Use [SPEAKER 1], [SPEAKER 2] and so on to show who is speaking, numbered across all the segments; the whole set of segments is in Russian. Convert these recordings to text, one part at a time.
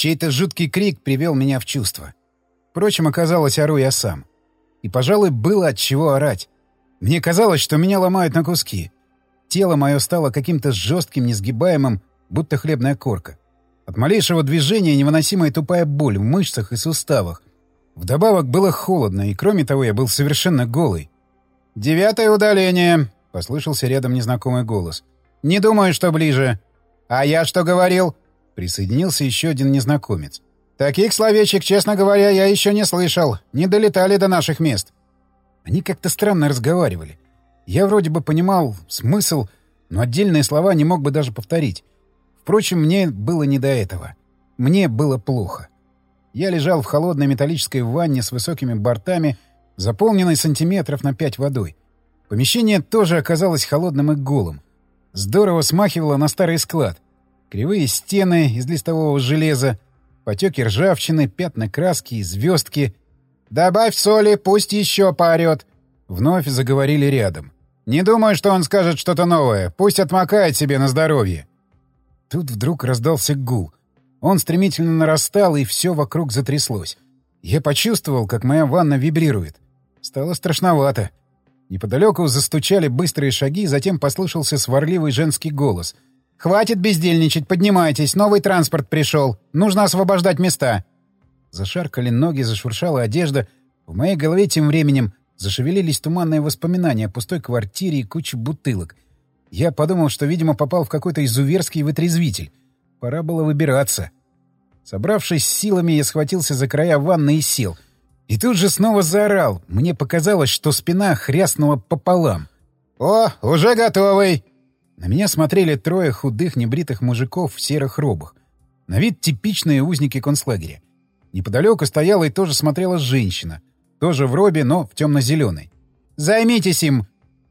[SPEAKER 1] Чей-то жуткий крик привел меня в чувство. Впрочем, оказалось, ору я сам. И, пожалуй, было от чего орать. Мне казалось, что меня ломают на куски. Тело мое стало каким-то жестким, несгибаемым, будто хлебная корка. От малейшего движения невыносимая тупая боль в мышцах и суставах. Вдобавок было холодно, и кроме того я был совершенно голый. «Девятое удаление!» — послышался рядом незнакомый голос. «Не думаю, что ближе». «А я что говорил?» — присоединился еще один незнакомец. «Таких словечек, честно говоря, я еще не слышал. Не долетали до наших мест». Они как-то странно разговаривали. Я вроде бы понимал смысл, но отдельные слова не мог бы даже повторить. Впрочем, мне было не до этого. Мне было плохо. Я лежал в холодной металлической ванне с высокими бортами, заполненной сантиметров на пять водой. Помещение тоже оказалось холодным и голым. Здорово смахивало на старый склад. Кривые стены из листового железа, потеки ржавчины, пятна краски и звездки. «Добавь соли, пусть еще поорет!» Вновь заговорили рядом. «Не думаю, что он скажет что-то новое. Пусть отмокает себе на здоровье». Тут вдруг раздался гул. Он стремительно нарастал, и все вокруг затряслось. Я почувствовал, как моя ванна вибрирует. Стало страшновато. Неподалеку застучали быстрые шаги, затем послышался сварливый женский голос. «Хватит бездельничать, поднимайтесь, новый транспорт пришел. Нужно освобождать места». Зашаркали ноги, зашуршала одежда. В моей голове тем временем зашевелились туманные воспоминания о пустой квартире и куче бутылок — я подумал, что, видимо, попал в какой-то изуверский вытрезвитель. Пора было выбираться. Собравшись с силами, я схватился за края ванны и сел. И тут же снова заорал. Мне показалось, что спина хряснула пополам. «О, уже готовый!» На меня смотрели трое худых, небритых мужиков в серых робах. На вид типичные узники концлагеря. Неподалеку стояла и тоже смотрела женщина. Тоже в робе, но в темно-зеленой. «Займитесь им!»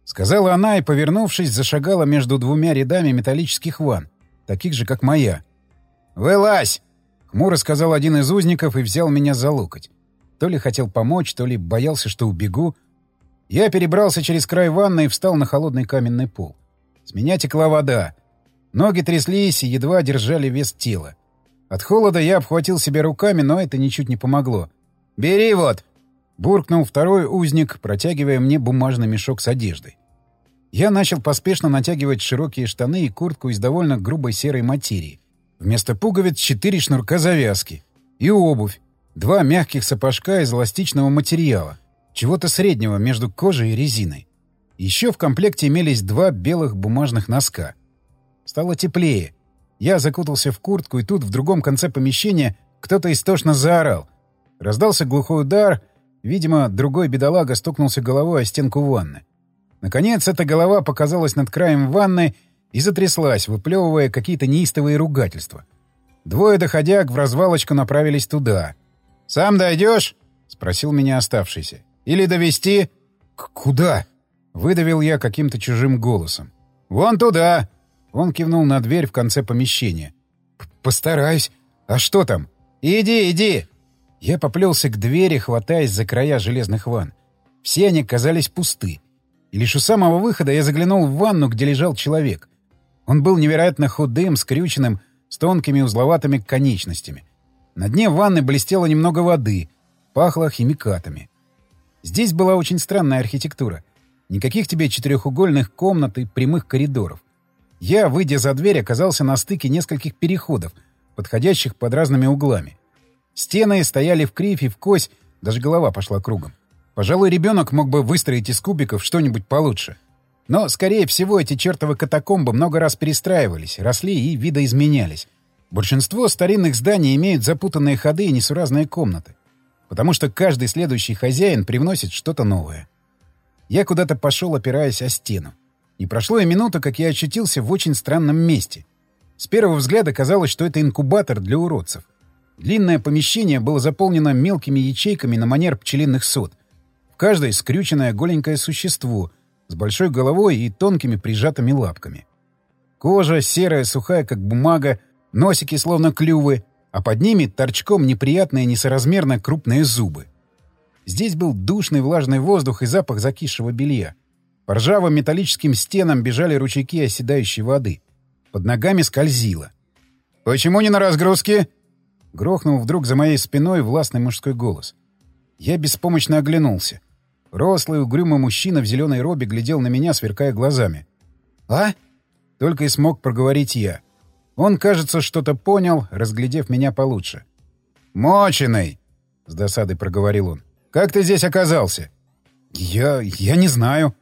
[SPEAKER 1] Сказала она и, повернувшись, зашагала между двумя рядами металлических ванн, таких же, как моя. «Вылазь!» — хмуро сказал один из узников и взял меня за локоть. То ли хотел помочь, то ли боялся, что убегу. Я перебрался через край ванны и встал на холодный каменный пол. С меня текла вода. Ноги тряслись и едва держали вес тела. От холода я обхватил себя руками, но это ничуть не помогло. «Бери вот!» — буркнул второй узник, протягивая мне бумажный мешок с одеждой. Я начал поспешно натягивать широкие штаны и куртку из довольно грубой серой материи. Вместо пуговиц четыре шнурка завязки. И обувь. Два мягких сапожка из эластичного материала. Чего-то среднего между кожей и резиной. Еще в комплекте имелись два белых бумажных носка. Стало теплее. Я закутался в куртку, и тут в другом конце помещения кто-то истошно заорал. Раздался глухой удар. Видимо, другой бедолага стукнулся головой о стенку ванны. Наконец, эта голова показалась над краем ванны и затряслась, выплевывая какие-то неистовые ругательства. Двое доходяг в развалочку направились туда. «Сам дойдешь?» — спросил меня оставшийся. «Или довести? «Куда?» — выдавил я каким-то чужим голосом. «Вон туда!» — он кивнул на дверь в конце помещения. «Постараюсь. А что там?» «Иди, иди!» Я поплелся к двери, хватаясь за края железных ванн. Все они казались пусты. И лишь у самого выхода я заглянул в ванну, где лежал человек. Он был невероятно худым, скрюченным, с тонкими узловатыми конечностями. На дне ванны блестело немного воды, пахло химикатами. Здесь была очень странная архитектура. Никаких тебе четырехугольных комнат и прямых коридоров. Я, выйдя за дверь, оказался на стыке нескольких переходов, подходящих под разными углами. Стены стояли в кривь и в кось, даже голова пошла кругом. Пожалуй, ребенок мог бы выстроить из кубиков что-нибудь получше. Но, скорее всего, эти чертовы катакомбы много раз перестраивались, росли и видоизменялись. Большинство старинных зданий имеют запутанные ходы и несуразные комнаты. Потому что каждый следующий хозяин привносит что-то новое. Я куда-то пошел, опираясь о стену. Не прошло и минуты, как я очутился в очень странном месте. С первого взгляда казалось, что это инкубатор для уродцев. Длинное помещение было заполнено мелкими ячейками на манер пчелиных сот каждой скрюченное голенькое существо с большой головой и тонкими прижатыми лапками. Кожа серая, сухая, как бумага, носики словно клювы, а под ними торчком неприятные несоразмерно крупные зубы. Здесь был душный влажный воздух и запах закисшего белья. По ржавым металлическим стенам бежали ручейки оседающей воды. Под ногами скользило. «Почему не на разгрузке?» — грохнул вдруг за моей спиной властный мужской голос. Я беспомощно оглянулся. Рослый, угрюмый мужчина в зеленой робе глядел на меня, сверкая глазами. «А?» — только и смог проговорить я. Он, кажется, что-то понял, разглядев меня получше. «Моченый!» — с досадой проговорил он. «Как ты здесь оказался?» «Я... я не знаю».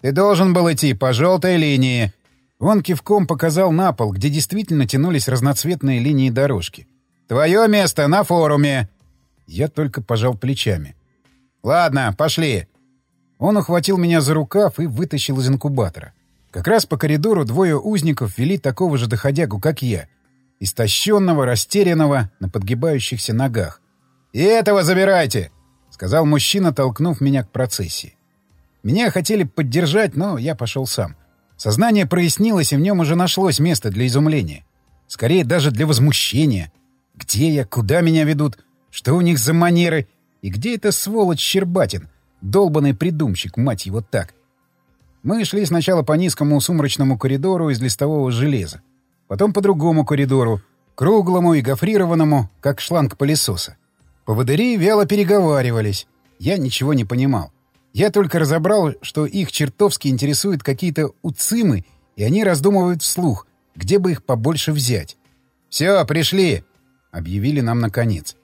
[SPEAKER 1] «Ты должен был идти по желтой линии». Он кивком показал на пол, где действительно тянулись разноцветные линии дорожки. «Твое место на форуме!» Я только пожал плечами. «Ладно, пошли!» Он ухватил меня за рукав и вытащил из инкубатора. Как раз по коридору двое узников вели такого же доходягу, как я. Истощенного, растерянного, на подгибающихся ногах. «И этого забирайте!» — сказал мужчина, толкнув меня к процессии. Меня хотели поддержать, но я пошел сам. Сознание прояснилось, и в нем уже нашлось место для изумления. Скорее, даже для возмущения. Где я? Куда меня ведут? Что у них за манеры? И где эта сволочь Щербатин? Долбанный придумщик, мать его, так. Мы шли сначала по низкому сумрачному коридору из листового железа. Потом по другому коридору, круглому и гофрированному, как шланг пылесоса. Поводыри вяло переговаривались. Я ничего не понимал. Я только разобрал, что их чертовски интересуют какие-то уцимы, и они раздумывают вслух, где бы их побольше взять. «Все, пришли!» — объявили нам наконец.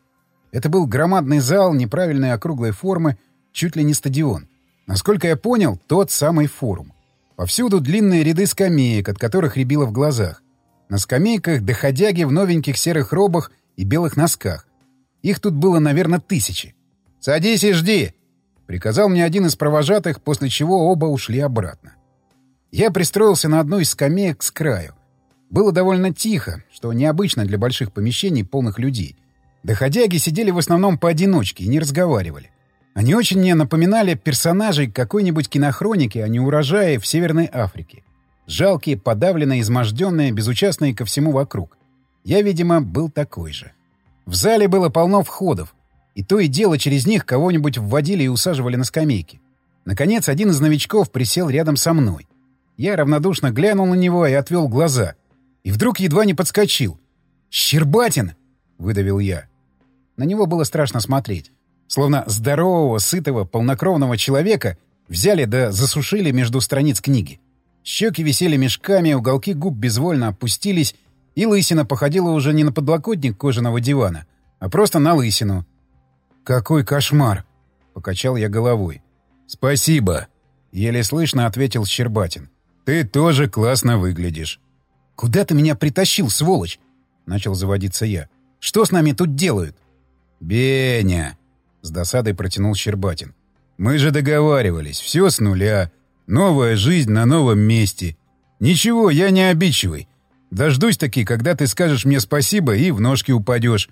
[SPEAKER 1] Это был громадный зал неправильной округлой формы, чуть ли не стадион. Насколько я понял, тот самый форум. Повсюду длинные ряды скамеек, от которых рябило в глазах. На скамейках доходяги в новеньких серых робах и белых носках. Их тут было, наверное, тысячи. «Садись и жди!» — приказал мне один из провожатых, после чего оба ушли обратно. Я пристроился на одной из скамеек с краю. Было довольно тихо, что необычно для больших помещений, полных людей. Доходяги сидели в основном поодиночке и не разговаривали. Они очень мне напоминали персонажей какой-нибудь кинохроники о неурожае в Северной Африке. Жалкие, подавленные, изможденные, безучастные ко всему вокруг. Я, видимо, был такой же. В зале было полно входов, и то и дело через них кого-нибудь вводили и усаживали на скамейки. Наконец, один из новичков присел рядом со мной. Я равнодушно глянул на него и отвел глаза. И вдруг едва не подскочил. «Щербатин!» — выдавил я. На него было страшно смотреть. Словно здорового, сытого, полнокровного человека взяли да засушили между страниц книги. Щеки висели мешками, уголки губ безвольно опустились, и лысина походила уже не на подлокотник кожаного дивана, а просто на лысину. «Какой кошмар!» — покачал я головой. «Спасибо!» — еле слышно ответил Щербатин. «Ты тоже классно выглядишь». «Куда ты меня притащил, сволочь?» — начал заводиться я. «Что с нами тут делают?» «Беня!» — с досадой протянул Щербатин. «Мы же договаривались, все с нуля. Новая жизнь на новом месте. Ничего, я не обидчивый. Дождусь таки, когда ты скажешь мне спасибо и в ножки упадешь».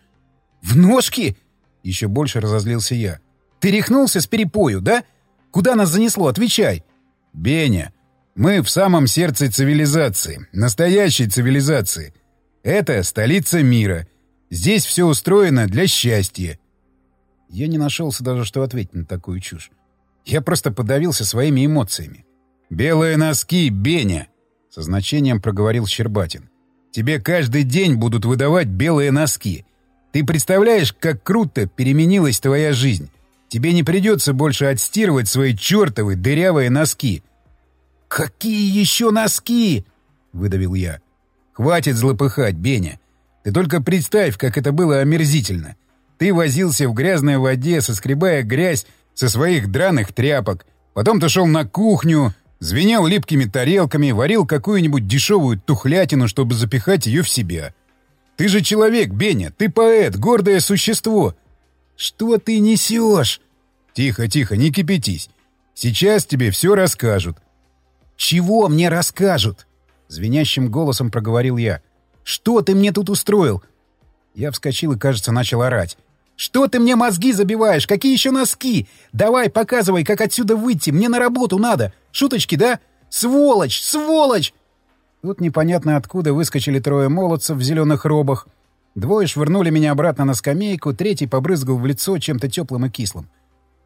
[SPEAKER 1] «В ножки?» — еще больше разозлился я. «Ты рехнулся с перепою, да? Куда нас занесло? Отвечай!» «Беня, мы в самом сердце цивилизации, настоящей цивилизации. Это столица мира. Здесь все устроено для счастья». Я не нашелся даже, что ответить на такую чушь. Я просто подавился своими эмоциями. «Белые носки, Беня!» — со значением проговорил Щербатин. «Тебе каждый день будут выдавать белые носки. Ты представляешь, как круто переменилась твоя жизнь? Тебе не придется больше отстирывать свои чертовы дырявые носки». «Какие еще носки?» — выдавил я. «Хватит злопыхать, Беня. Ты только представь, как это было омерзительно. Ты возился в грязной воде, соскребая грязь со своих драных тряпок. Потом ты шел на кухню, звенел липкими тарелками, варил какую-нибудь дешевую тухлятину, чтобы запихать ее в себя. Ты же человек, Беня, ты поэт, гордое существо. Что ты несешь? Тихо, тихо, не кипятись. Сейчас тебе все расскажут. Чего мне расскажут? Звенящим голосом проговорил я. Что ты мне тут устроил? Я вскочил и, кажется, начал орать. «Что ты мне мозги забиваешь? Какие еще носки? Давай, показывай, как отсюда выйти. Мне на работу надо. Шуточки, да? Сволочь! Сволочь!» Тут непонятно откуда выскочили трое молодцев в зеленых робах. Двое швырнули меня обратно на скамейку, третий побрызгал в лицо чем-то теплым и кислым.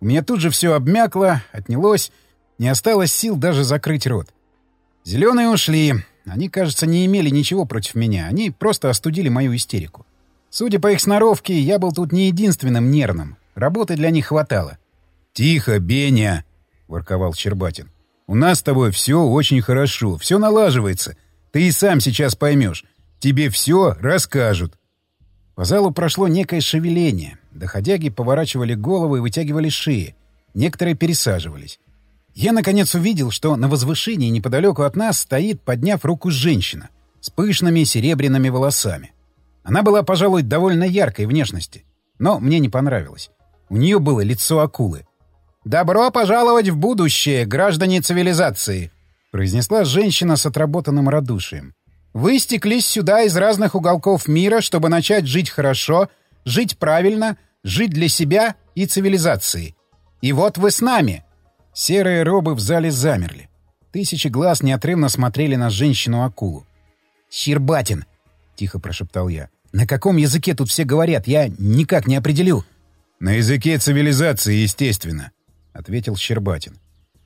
[SPEAKER 1] У меня тут же все обмякло, отнялось, не осталось сил даже закрыть рот. Зеленые ушли. Они, кажется, не имели ничего против меня. Они просто остудили мою истерику. Судя по их сноровке, я был тут не единственным нервным. Работы для них хватало.
[SPEAKER 2] «Тихо, Беня!» — ворковал Щербатин. «У нас с тобой все очень хорошо, все налаживается. Ты и сам сейчас поймешь. Тебе все расскажут».
[SPEAKER 1] По залу прошло некое шевеление. Доходяги поворачивали головы и вытягивали шеи. Некоторые пересаживались. Я, наконец, увидел, что на возвышении неподалеку от нас стоит, подняв руку женщина с пышными серебряными волосами. Она была, пожалуй, довольно яркой внешности, но мне не понравилось. У нее было лицо акулы. «Добро пожаловать в будущее, граждане цивилизации!» — произнесла женщина с отработанным радушием. «Вы стеклись сюда из разных уголков мира, чтобы начать жить хорошо, жить правильно, жить для себя и цивилизации. И вот вы с нами!» Серые робы в зале замерли. Тысячи глаз неотрывно смотрели на женщину-акулу. «Щербатин!» — тихо прошептал я. «На каком языке тут все говорят? Я никак не определю».
[SPEAKER 2] «На языке цивилизации, естественно», — ответил Щербатин.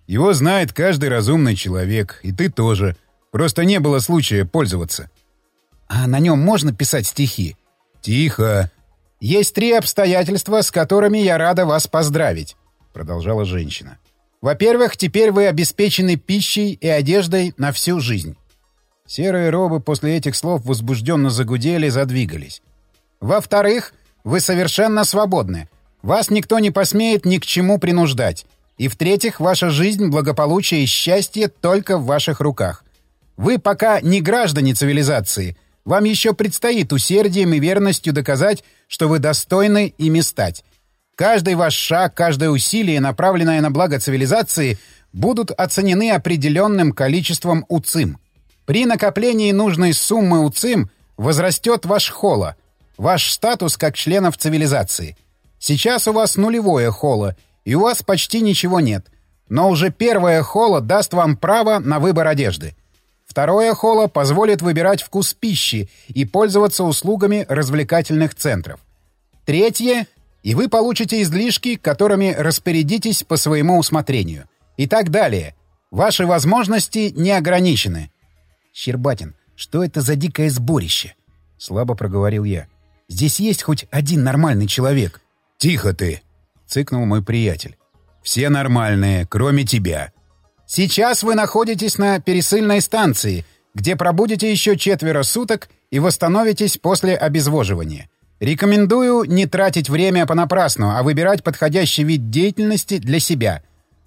[SPEAKER 2] «Его знает каждый разумный человек, и ты тоже. Просто не было случая пользоваться».
[SPEAKER 1] «А на нем можно писать стихи?»
[SPEAKER 2] «Тихо!»
[SPEAKER 1] «Есть три обстоятельства, с которыми я рада вас поздравить», — продолжала женщина. Во-первых, теперь вы обеспечены пищей и одеждой на всю жизнь. Серые робы после этих слов возбужденно загудели, задвигались. Во-вторых, вы совершенно свободны. Вас никто не посмеет ни к чему принуждать. И в-третьих, ваша жизнь, благополучие и счастье только в ваших руках. Вы пока не граждане цивилизации. Вам еще предстоит усердием и верностью доказать, что вы достойны ими стать. Каждый ваш шаг, каждое усилие, направленное на благо цивилизации, будут оценены определенным количеством УЦИМ. При накоплении нужной суммы УЦИМ возрастет ваш холо, ваш статус как членов цивилизации. Сейчас у вас нулевое холо, и у вас почти ничего нет. Но уже первое холо даст вам право на выбор одежды. Второе холо позволит выбирать вкус пищи и пользоваться услугами развлекательных центров. Третье и вы получите излишки, которыми распорядитесь по своему усмотрению. И так далее. Ваши возможности не ограничены. Щербатин, что это за дикое сборище? Слабо проговорил я. Здесь есть хоть один нормальный человек.
[SPEAKER 2] Тихо ты, цыкнул мой приятель. Все нормальные, кроме тебя.
[SPEAKER 1] Сейчас вы находитесь на пересыльной станции, где пробудете еще четверо суток и восстановитесь после обезвоживания. Рекомендую не тратить время понапрасну, а выбирать подходящий вид деятельности для себя.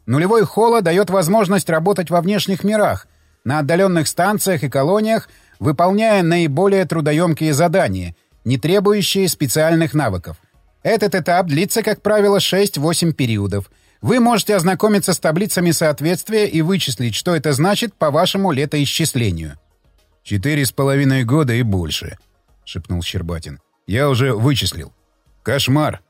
[SPEAKER 1] Нулевой холо дает возможность работать во внешних мирах, на отдаленных станциях и колониях, выполняя наиболее трудоемкие задания, не требующие специальных навыков. Этот этап длится, как правило, 6-8 периодов. Вы можете ознакомиться с таблицами соответствия и вычислить, что это значит по вашему летоисчислению.
[SPEAKER 2] «Четыре с половиной года и больше», — шепнул Щербатин. Я уже вычислил. Кошмар.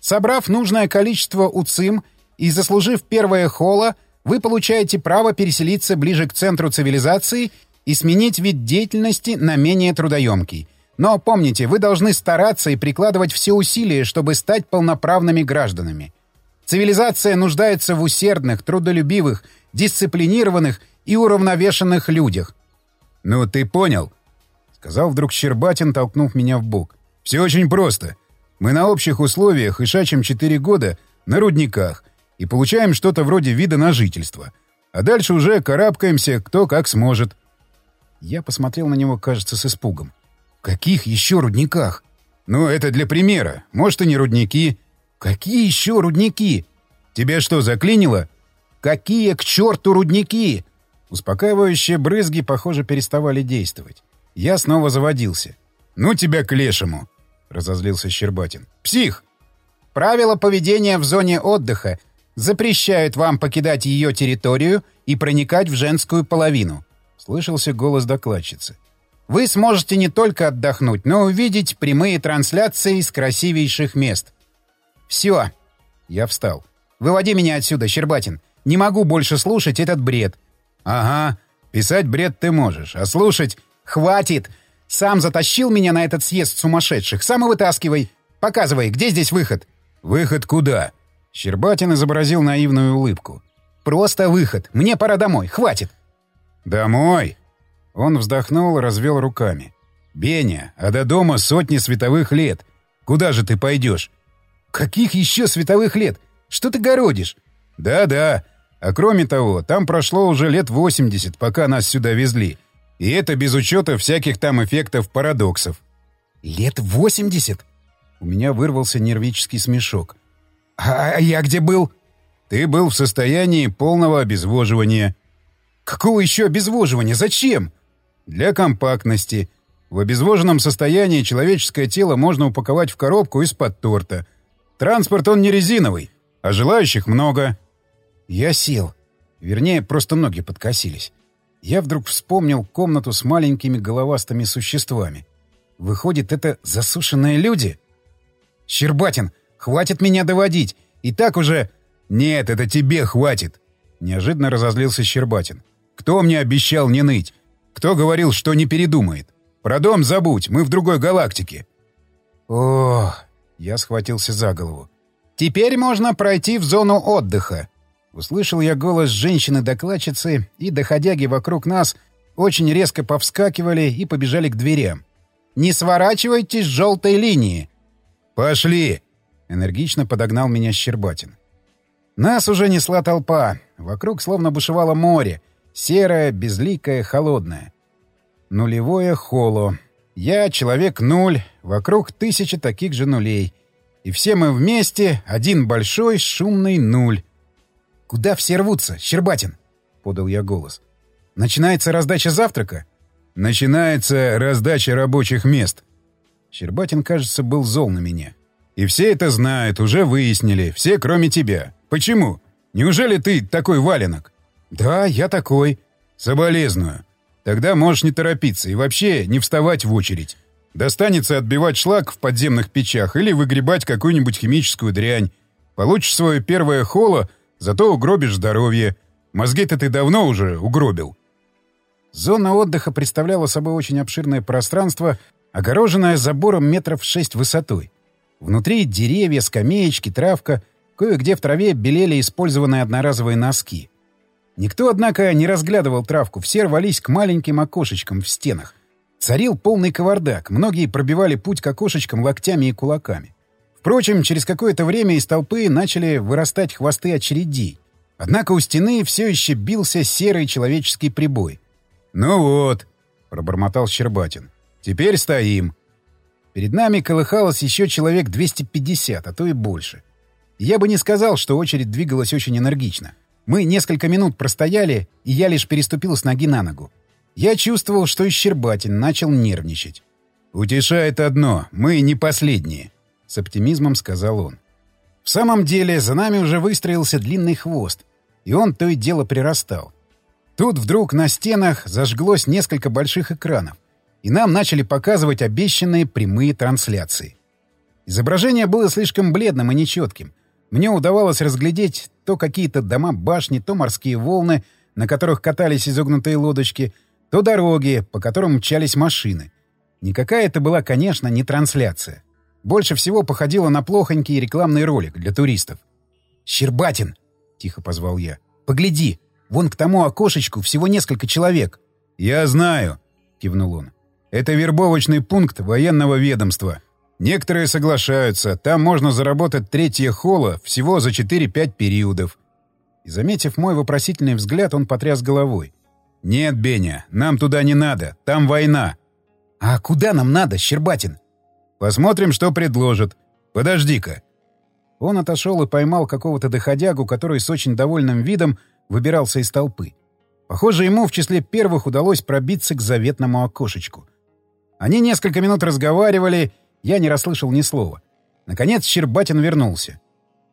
[SPEAKER 1] Собрав нужное количество УЦИМ и заслужив первое холо, вы получаете право переселиться ближе к центру цивилизации и сменить вид деятельности на менее трудоемкий. Но помните, вы должны стараться и прикладывать все усилия, чтобы стать полноправными гражданами. Цивилизация нуждается в усердных, трудолюбивых, дисциплинированных и уравновешенных людях.
[SPEAKER 2] «Ну, ты понял?» — сказал вдруг Щербатин, толкнув меня в бок. Все очень просто. Мы на общих условиях и шачем 4 года на рудниках и получаем что-то вроде вида на жительство. А дальше уже карабкаемся кто как сможет.
[SPEAKER 1] Я посмотрел на него, кажется, с испугом. «Каких еще рудниках?»
[SPEAKER 2] «Ну, это для примера. Может, и не рудники».
[SPEAKER 1] «Какие еще рудники?»
[SPEAKER 2] «Тебя что, заклинило?»
[SPEAKER 1] «Какие к черту рудники?»
[SPEAKER 2] Успокаивающие брызги, похоже, переставали действовать. Я снова заводился. «Ну тебя к лешему!» разозлился Щербатин. «Псих!
[SPEAKER 1] Правила поведения в зоне отдыха запрещают вам покидать ее территорию и проникать в женскую половину», — слышался голос докладчицы. «Вы сможете не только отдохнуть, но увидеть прямые трансляции из красивейших мест». «Все!» — я встал. «Выводи меня отсюда, Щербатин. Не могу больше слушать этот бред».
[SPEAKER 2] «Ага, писать бред ты можешь, а слушать...»
[SPEAKER 1] «Хватит! Сам затащил меня на этот съезд сумасшедших. Сам и вытаскивай. Показывай, где здесь выход?»
[SPEAKER 2] «Выход куда?» Щербатин изобразил наивную улыбку.
[SPEAKER 1] «Просто выход. Мне пора домой. Хватит».
[SPEAKER 2] «Домой?» Он вздохнул и развел руками. «Беня, а до дома сотни световых лет. Куда же ты пойдешь?»
[SPEAKER 1] «Каких еще световых лет? Что ты городишь?»
[SPEAKER 2] «Да-да. А кроме того, там прошло уже лет 80, пока нас сюда везли. И это без учета всяких там эффектов парадоксов».
[SPEAKER 1] «Лет 80?» У меня вырвался нервический смешок. «А, а я где был?»
[SPEAKER 2] «Ты был в состоянии полного обезвоживания».
[SPEAKER 1] «Какого еще обезвоживания? Зачем?»
[SPEAKER 2] «Для компактности. В обезвоженном состоянии человеческое тело можно упаковать в коробку из-под торта. Транспорт он не резиновый, а желающих много».
[SPEAKER 1] Я сел. Вернее, просто ноги подкосились. Я вдруг вспомнил комнату с маленькими головастыми существами. Выходит, это засушенные люди? «Щербатин, хватит меня доводить! И так уже...»
[SPEAKER 2] «Нет, это тебе хватит!» Неожиданно разозлился Щербатин. «Кто мне обещал не ныть? Кто говорил, что не передумает? Про дом забудь, мы в другой галактике!»
[SPEAKER 1] О, я схватился за голову. «Теперь можно пройти в зону отдыха!» Услышал я голос женщины-докладчицы, и доходяги вокруг нас очень резко повскакивали и побежали к дверям. «Не сворачивайте с желтой линии!»
[SPEAKER 2] «Пошли!» — энергично подогнал меня Щербатин.
[SPEAKER 1] Нас уже несла толпа. Вокруг словно бушевало море. Серое, безликое, холодное. Нулевое холо. Я — человек нуль, вокруг тысячи таких же нулей. И все мы вместе — один большой шумный нуль. «Куда все рвутся, Щербатин?» — подал я голос. «Начинается раздача завтрака?»
[SPEAKER 2] «Начинается раздача рабочих мест».
[SPEAKER 1] Щербатин, кажется, был зол на меня.
[SPEAKER 2] «И все это знают, уже выяснили, все кроме тебя. Почему? Неужели ты такой валенок?»
[SPEAKER 1] «Да, я такой».
[SPEAKER 2] «Соболезную. Тогда можешь не торопиться и вообще не вставать в очередь. Достанется отбивать шлак в подземных печах или выгребать какую-нибудь химическую дрянь. Получишь свое первое холо — Зато угробишь здоровье. Мозги-то ты давно уже угробил.
[SPEAKER 1] Зона отдыха представляла собой очень обширное пространство, огороженное забором метров шесть высотой. Внутри деревья, скамеечки, травка, кое-где в траве белели использованные одноразовые носки. Никто, однако, не разглядывал травку, все рвались к маленьким окошечкам в стенах. Царил полный кавардак, многие пробивали путь к окошечкам локтями и кулаками. Впрочем, через какое-то время из толпы начали вырастать хвосты очередей. Однако у стены все еще бился серый человеческий прибой.
[SPEAKER 2] «Ну вот», — пробормотал Щербатин, — «теперь стоим».
[SPEAKER 1] Перед нами колыхалось еще человек 250, а то и больше. Я бы не сказал, что очередь двигалась очень энергично. Мы несколько минут простояли, и я лишь переступил с ноги на ногу. Я чувствовал, что и Щербатин начал нервничать.
[SPEAKER 2] «Утешает одно — мы не последние. — с оптимизмом сказал он.
[SPEAKER 1] В самом деле, за нами уже выстроился длинный хвост, и он то и дело прирастал. Тут вдруг на стенах зажглось несколько больших экранов, и нам начали показывать обещанные прямые трансляции. Изображение было слишком бледным и нечетким. Мне удавалось разглядеть то какие-то дома-башни, то морские волны, на которых катались изогнутые лодочки, то дороги, по которым мчались машины. Никакая это была, конечно, не трансляция. Больше всего походило на плохонький рекламный ролик для туристов. «Щербатин!» — тихо позвал я. «Погляди! Вон к тому окошечку всего несколько человек».
[SPEAKER 2] «Я знаю!» — кивнул он. «Это вербовочный пункт военного ведомства. Некоторые соглашаются, там можно заработать третье холо всего за 4-5 периодов».
[SPEAKER 1] И, заметив мой вопросительный взгляд, он потряс головой.
[SPEAKER 2] «Нет, Беня, нам туда не надо, там война».
[SPEAKER 1] «А куда нам надо, Щербатин?»
[SPEAKER 2] Посмотрим, что предложат. Подожди-ка».
[SPEAKER 1] Он отошел и поймал какого-то доходягу, который с очень довольным видом выбирался из толпы. Похоже, ему в числе первых удалось пробиться к заветному окошечку. Они несколько минут разговаривали, я не расслышал ни слова. Наконец Щербатин вернулся.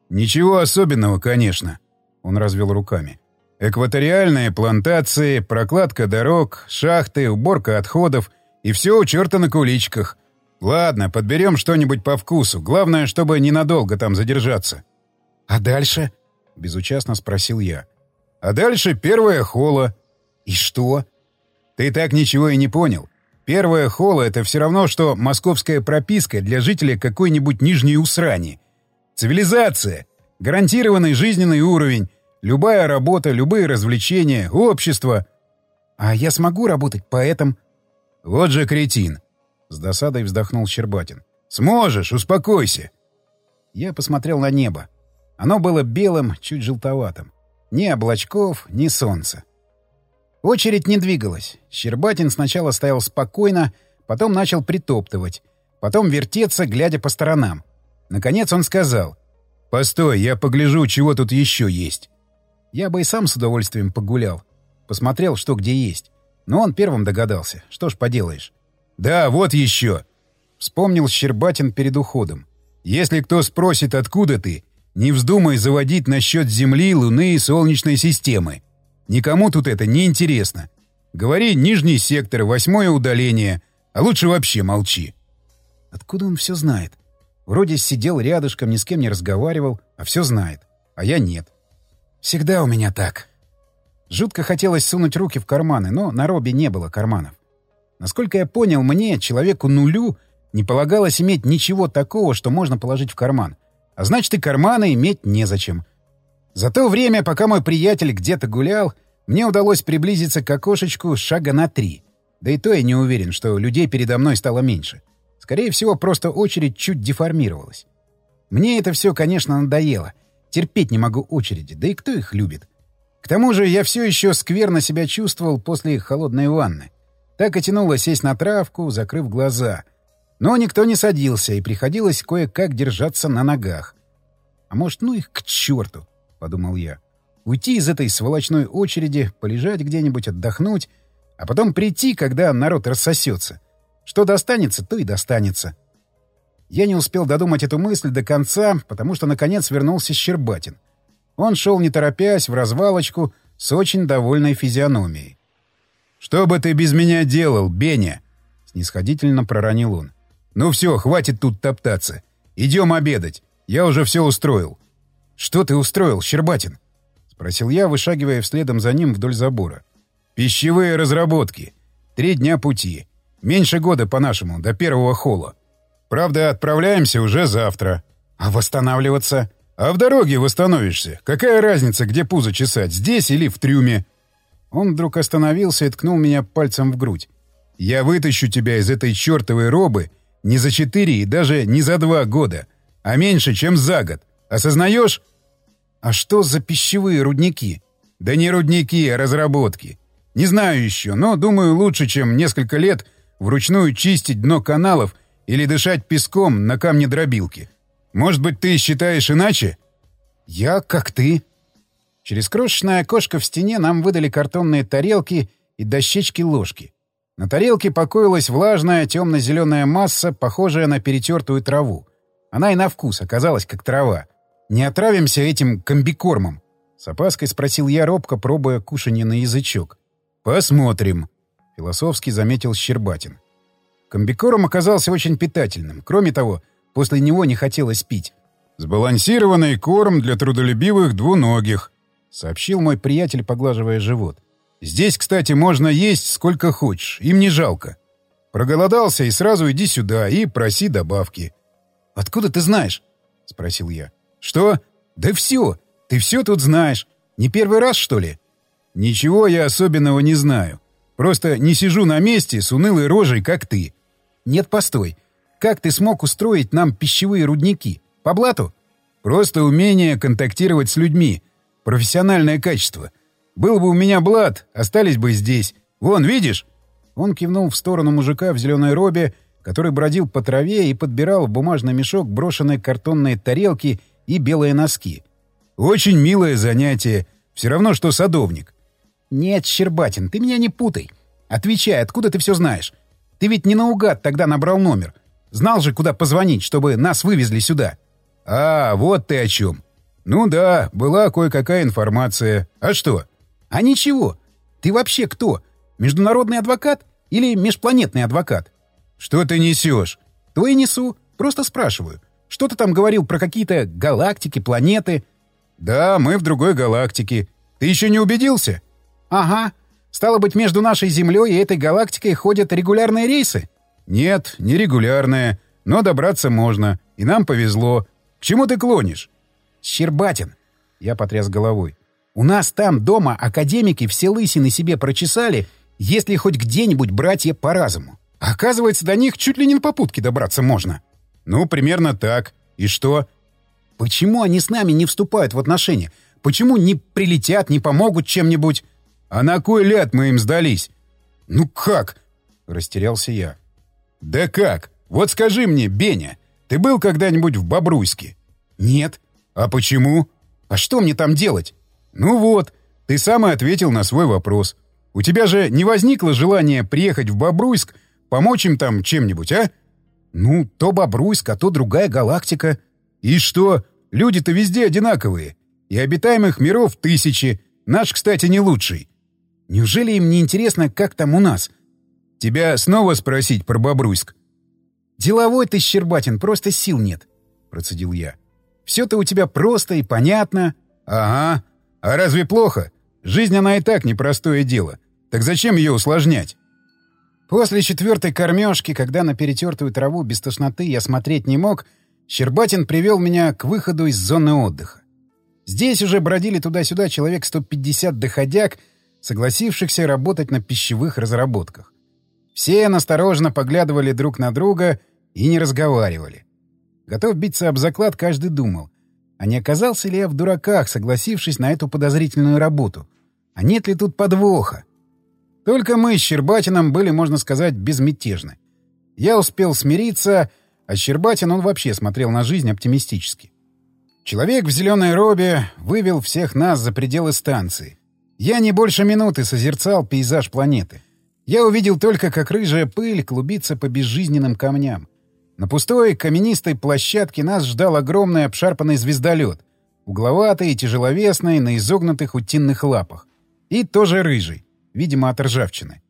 [SPEAKER 2] «Ничего особенного, конечно», — он развел руками. «Экваториальные плантации, прокладка дорог, шахты, уборка отходов — и все у черта на куличках. «Ладно, подберем что-нибудь по вкусу. Главное, чтобы ненадолго там задержаться».
[SPEAKER 1] «А дальше?» — безучастно спросил я.
[SPEAKER 2] «А дальше первое холо».
[SPEAKER 1] «И что?»
[SPEAKER 2] «Ты так ничего и не понял. Первое холо — это все равно, что московская прописка для жителя какой-нибудь нижней усрани. Цивилизация, гарантированный жизненный уровень, любая работа, любые развлечения, общество».
[SPEAKER 1] «А я смогу работать поэтом?»
[SPEAKER 2] «Вот же кретин.
[SPEAKER 1] С досадой вздохнул Щербатин.
[SPEAKER 2] «Сможешь, успокойся!»
[SPEAKER 1] Я посмотрел на небо. Оно было белым, чуть желтоватым. Ни облачков, ни солнца. Очередь не двигалась. Щербатин сначала стоял спокойно, потом начал притоптывать, потом вертеться, глядя по сторонам. Наконец он сказал.
[SPEAKER 2] «Постой, я погляжу, чего тут еще есть».
[SPEAKER 1] Я бы и сам с удовольствием погулял. Посмотрел, что где есть. Но он первым догадался. Что ж поделаешь.
[SPEAKER 2] «Да, вот еще!»
[SPEAKER 1] Вспомнил Щербатин перед уходом.
[SPEAKER 2] «Если кто спросит, откуда ты, не вздумай заводить насчет Земли, Луны и Солнечной системы. Никому тут это не интересно. Говори нижний сектор, восьмое удаление, а лучше вообще молчи».
[SPEAKER 1] Откуда он все знает? Вроде сидел рядышком, ни с кем не разговаривал, а все знает. А я нет. Всегда у меня так. Жутко хотелось сунуть руки в карманы, но на Робе не было карманов. Насколько я понял, мне, человеку нулю, не полагалось иметь ничего такого, что можно положить в карман. А значит, и карманы иметь незачем. За то время, пока мой приятель где-то гулял, мне удалось приблизиться к окошечку шага на три. Да и то я не уверен, что людей передо мной стало меньше. Скорее всего, просто очередь чуть деформировалась. Мне это все, конечно, надоело. Терпеть не могу очереди, да и кто их любит? К тому же я все еще скверно себя чувствовал после холодной ванны. Так и тянуло сесть на травку, закрыв глаза. Но никто не садился, и приходилось кое-как держаться на ногах. «А может, ну их к черту?» — подумал я. «Уйти из этой сволочной очереди, полежать где-нибудь, отдохнуть, а потом прийти, когда народ рассосется. Что достанется, то и достанется». Я не успел додумать эту мысль до конца, потому что, наконец, вернулся Щербатин — он шел не торопясь, в развалочку, с очень довольной физиономией.
[SPEAKER 2] «Что бы ты без меня делал, Беня?» — снисходительно проронил он. «Ну все, хватит тут топтаться. Идем обедать. Я уже все устроил».
[SPEAKER 1] «Что ты устроил, Щербатин?» — спросил я, вышагивая вследом за ним вдоль забора.
[SPEAKER 2] «Пищевые разработки. Три дня пути. Меньше года, по-нашему, до первого холла. Правда, отправляемся уже завтра».
[SPEAKER 1] «А восстанавливаться?»
[SPEAKER 2] А в дороге восстановишься. Какая разница, где пузо чесать, здесь или в трюме?»
[SPEAKER 1] Он вдруг остановился и ткнул меня пальцем в грудь.
[SPEAKER 2] «Я вытащу тебя из этой чертовой робы не за четыре и даже не за два года, а меньше, чем за год. Осознаешь?»
[SPEAKER 1] «А что за пищевые рудники?»
[SPEAKER 2] «Да не рудники, а разработки. Не знаю еще, но, думаю, лучше, чем несколько лет вручную чистить дно каналов или дышать песком на камне дробилки. Может быть, ты считаешь иначе?»
[SPEAKER 1] «Я как ты». Через крошечное окошко в стене нам выдали картонные тарелки и дощечки-ложки. На тарелке покоилась влажная темно-зеленая масса, похожая на перетертую траву. Она и на вкус оказалась как трава. «Не отравимся этим комбикормом?» — с опаской спросил я робко, пробуя кушанье на язычок.
[SPEAKER 2] «Посмотрим», —
[SPEAKER 1] философски заметил Щербатин. Комбикорм оказался очень питательным. Кроме того, После него не хотелось пить.
[SPEAKER 2] «Сбалансированный корм для трудолюбивых двуногих», —
[SPEAKER 1] сообщил мой приятель, поглаживая живот.
[SPEAKER 2] «Здесь, кстати, можно есть сколько хочешь, им не жалко. Проголодался и сразу иди сюда и проси добавки».
[SPEAKER 1] «Откуда ты знаешь?» — спросил я.
[SPEAKER 2] «Что?
[SPEAKER 1] Да все. Ты все тут знаешь. Не первый раз, что ли?»
[SPEAKER 2] «Ничего я особенного не знаю. Просто не сижу на месте с унылой рожей, как ты».
[SPEAKER 1] «Нет, постой. Как ты смог устроить нам пищевые рудники? По блату?
[SPEAKER 2] Просто умение контактировать с людьми. Профессиональное качество. Был бы у меня блат, остались бы здесь. Вон, видишь?»
[SPEAKER 1] Он кивнул в сторону мужика в зеленой робе, который бродил по траве и подбирал в бумажный мешок брошенные картонные тарелки и белые носки.
[SPEAKER 2] «Очень милое занятие. Все равно, что садовник».
[SPEAKER 1] «Нет, Щербатин, ты меня не путай. Отвечай, откуда ты все знаешь? Ты ведь не наугад тогда набрал номер. Знал же, куда позвонить, чтобы нас вывезли сюда.
[SPEAKER 2] А, вот ты о чем. Ну да, была кое-какая информация. А что?
[SPEAKER 1] А ничего. Ты вообще кто? Международный адвокат или межпланетный адвокат?
[SPEAKER 2] Что ты несешь?
[SPEAKER 1] То и несу. Просто спрашиваю. Что ты там говорил про какие-то галактики, планеты?
[SPEAKER 2] Да, мы в другой галактике. Ты еще не убедился?
[SPEAKER 1] Ага. Стало быть, между нашей Землей и этой галактикой ходят регулярные рейсы?
[SPEAKER 2] «Нет, нерегулярная, но добраться можно, и нам повезло. К чему ты клонишь?»
[SPEAKER 1] «Щербатин!» — я потряс головой. «У нас там дома академики все лысины себе прочесали, если хоть где-нибудь братья по разуму. Оказывается, до них чуть ли не на попутке добраться можно.
[SPEAKER 2] Ну, примерно так. И что?
[SPEAKER 1] Почему они с нами не вступают в отношения? Почему не прилетят, не помогут чем-нибудь?
[SPEAKER 2] А на кой ляд мы им сдались?
[SPEAKER 1] Ну как? Растерялся я.
[SPEAKER 2] Да как? Вот скажи мне, Беня, ты был когда-нибудь в Бобруйске?
[SPEAKER 1] Нет.
[SPEAKER 2] А почему?
[SPEAKER 1] А что мне там делать?
[SPEAKER 2] Ну вот, ты сам и ответил на свой вопрос. У тебя же не возникло желания приехать в Бобруйск, помочь им там чем-нибудь, а?
[SPEAKER 1] Ну, то Бобруйск, а то другая галактика.
[SPEAKER 2] И что? Люди-то везде одинаковые. И обитаемых миров тысячи. Наш, кстати, не лучший.
[SPEAKER 1] Неужели им не интересно, как там у нас?
[SPEAKER 2] Тебя снова спросить про Бобруйск?
[SPEAKER 1] Деловой ты, Щербатин, просто сил нет, процедил я. Все-то у тебя просто и понятно.
[SPEAKER 2] Ага. А разве плохо? Жизнь она и так непростое дело. Так зачем ее усложнять?
[SPEAKER 1] После четвертой кормежки, когда на перетертую траву без тошноты я смотреть не мог, Щербатин привел меня к выходу из зоны отдыха. Здесь уже бродили туда-сюда человек 150 доходяг, согласившихся работать на пищевых разработках. Все настороженно поглядывали друг на друга и не разговаривали. Готов биться об заклад, каждый думал, а не оказался ли я в дураках, согласившись на эту подозрительную работу? А нет ли тут подвоха? Только мы с Щербатином были, можно сказать, безмятежны. Я успел смириться, а Щербатин он вообще смотрел на жизнь оптимистически. Человек в зеленой робе вывел всех нас за пределы станции. Я не больше минуты созерцал пейзаж планеты. Я увидел только, как рыжая пыль клубится по безжизненным камням. На пустой каменистой площадке нас ждал огромный обшарпанный звездолет, угловатый и тяжеловесный, на изогнутых утиных лапах. И тоже рыжий видимо, от ржавчины.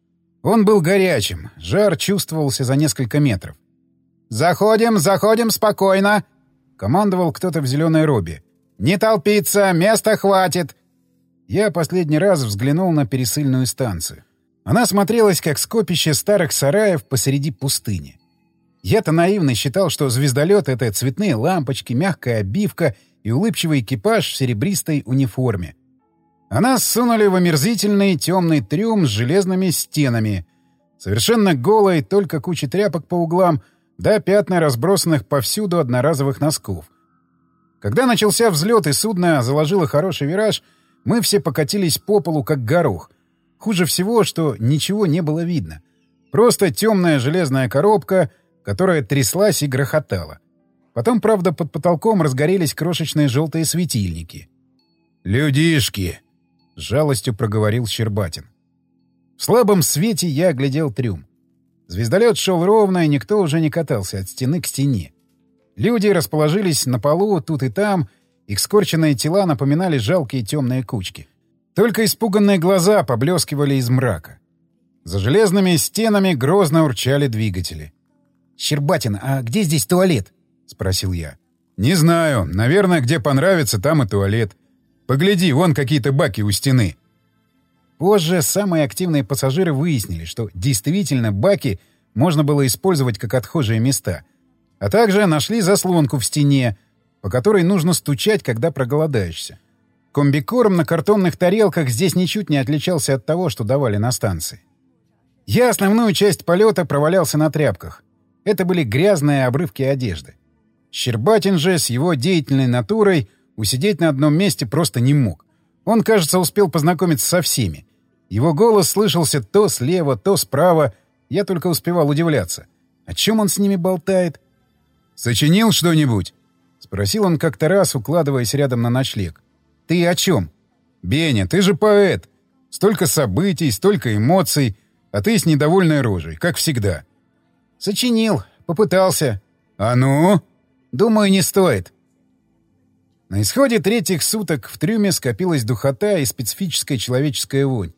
[SPEAKER 1] Он был горячим, жар чувствовался за несколько метров. «Заходим, заходим спокойно!» — командовал кто-то в зеленой робе. «Не толпиться, места хватит!» Я последний раз взглянул на пересыльную станцию. Она смотрелась, как скопище старых сараев посреди пустыни. Я-то наивно считал, что звездолет — это цветные лампочки, мягкая обивка и улыбчивый экипаж в серебристой униформе. А нас сунули в омерзительный темный трюм с железными стенами. Совершенно голой, только куча тряпок по углам, да пятна разбросанных повсюду одноразовых носков. Когда начался взлет и судно заложило хороший вираж, мы все покатились по полу, как горох. Хуже всего, что ничего не было видно. Просто темная железная коробка, которая тряслась и грохотала. Потом, правда, под потолком разгорелись крошечные желтые светильники.
[SPEAKER 2] «Людишки!» — с жалостью проговорил Щербатин.
[SPEAKER 1] В слабом свете я оглядел трюм. Звездолет шел ровно, и никто уже не катался от стены к стене. Люди расположились на полу тут и там, их скорченные тела напоминали жалкие темные кучки. Только испуганные глаза поблескивали из мрака. За железными стенами грозно урчали двигатели. «Щербатин, а где здесь туалет?» — спросил я.
[SPEAKER 2] «Не знаю. Наверное, где понравится, там и туалет. Погляди, вон какие-то баки у стены.
[SPEAKER 1] Позже самые активные пассажиры выяснили, что действительно баки можно было использовать как отхожие места. А также нашли заслонку в стене, по которой нужно стучать, когда проголодаешься. Комбикорм на картонных тарелках здесь ничуть не отличался от того, что давали на станции. Я основную часть полета провалялся на тряпках. Это были грязные обрывки одежды. Щербатин же с его деятельной натурой — Усидеть на одном месте просто не мог. Он, кажется, успел познакомиться со всеми. Его голос слышался то слева, то справа. Я только успевал удивляться. О чем он с ними болтает?
[SPEAKER 2] «Сочинил что-нибудь?» — спросил он как-то раз, укладываясь рядом на ночлег.
[SPEAKER 1] «Ты о чем?»
[SPEAKER 2] «Беня, ты же поэт. Столько событий, столько эмоций, а ты с недовольной рожей, как всегда».
[SPEAKER 1] «Сочинил. Попытался».
[SPEAKER 2] «А ну?»
[SPEAKER 1] «Думаю, не стоит. На исходе третьих суток в трюме скопилась духота и специфическая человеческая вонь.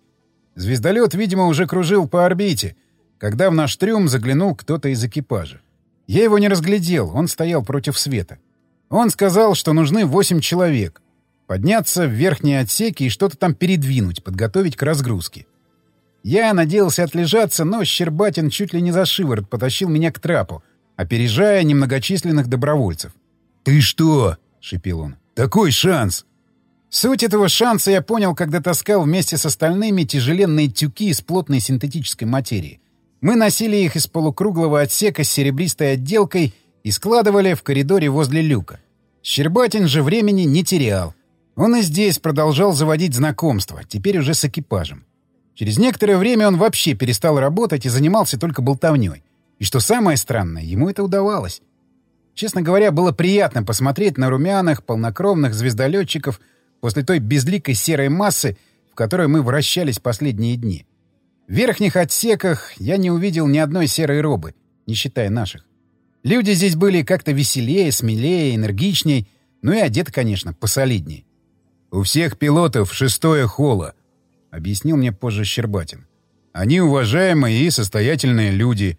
[SPEAKER 1] Звездолет, видимо, уже кружил по орбите, когда в наш трюм заглянул кто-то из экипажа. Я его не разглядел, он стоял против света. Он сказал, что нужны восемь человек. Подняться в верхние отсеки и что-то там передвинуть, подготовить к разгрузке. Я надеялся отлежаться, но Щербатин чуть ли не за шиворот потащил меня к трапу, опережая немногочисленных добровольцев.
[SPEAKER 2] «Ты что?» — шипел он. Такой шанс!
[SPEAKER 1] Суть этого шанса я понял, когда таскал вместе с остальными тяжеленные тюки из плотной синтетической материи. Мы носили их из полукруглого отсека с серебристой отделкой и складывали в коридоре возле люка. Щербатин же времени не терял. Он и здесь продолжал заводить знакомства, теперь уже с экипажем. Через некоторое время он вообще перестал работать и занимался только болтовней. И что самое странное, ему это удавалось. Честно говоря, было приятно посмотреть на румяных, полнокровных звездолетчиков после той безликой серой массы, в которой мы вращались последние дни. В верхних отсеках я не увидел ни одной серой робы, не считая наших. Люди здесь были как-то веселее, смелее, энергичней, ну и одеты, конечно, посолиднее.
[SPEAKER 2] «У всех пилотов шестое холо», — объяснил мне позже Щербатин. «Они уважаемые и состоятельные люди.